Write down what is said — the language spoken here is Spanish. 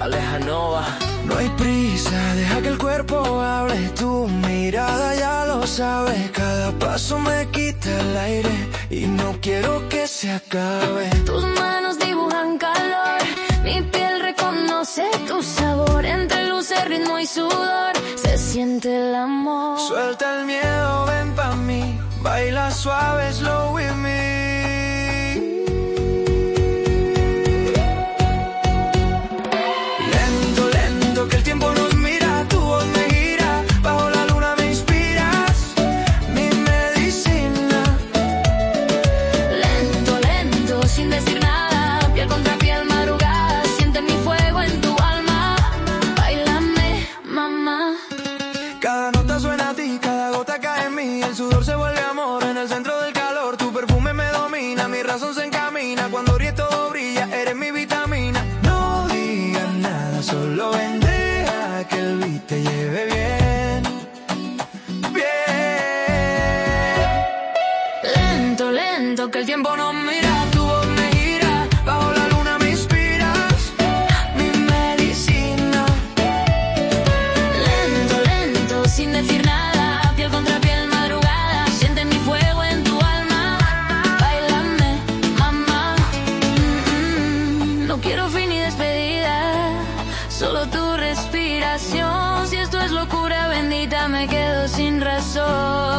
Aleja Nova. No hay prisa, deja que el cuerpo hable. Tu mirada ya lo sabe. Cada paso me quita el aire y no quiero que se acabe. Tus manos dibujan calor, mi piel reconoce tu sabor. Entre luces, ritmo y sudor se siente el amor. Suelta el miedo, ven pa' mí. Baila suave, slow que el tiempo no mira. Tu voz me gira, bajo la luna me inspiras. Mi medicina. Lento, lento, sin decir nada, piel contra piel madrugada, siente mi fuego en tu alma. Bailame, mamá. No quiero fin ni despedida, solo tu respiración. Si esto es locura bendita, me quedo sin razón.